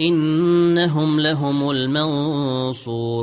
إنهم لهم المنصورون.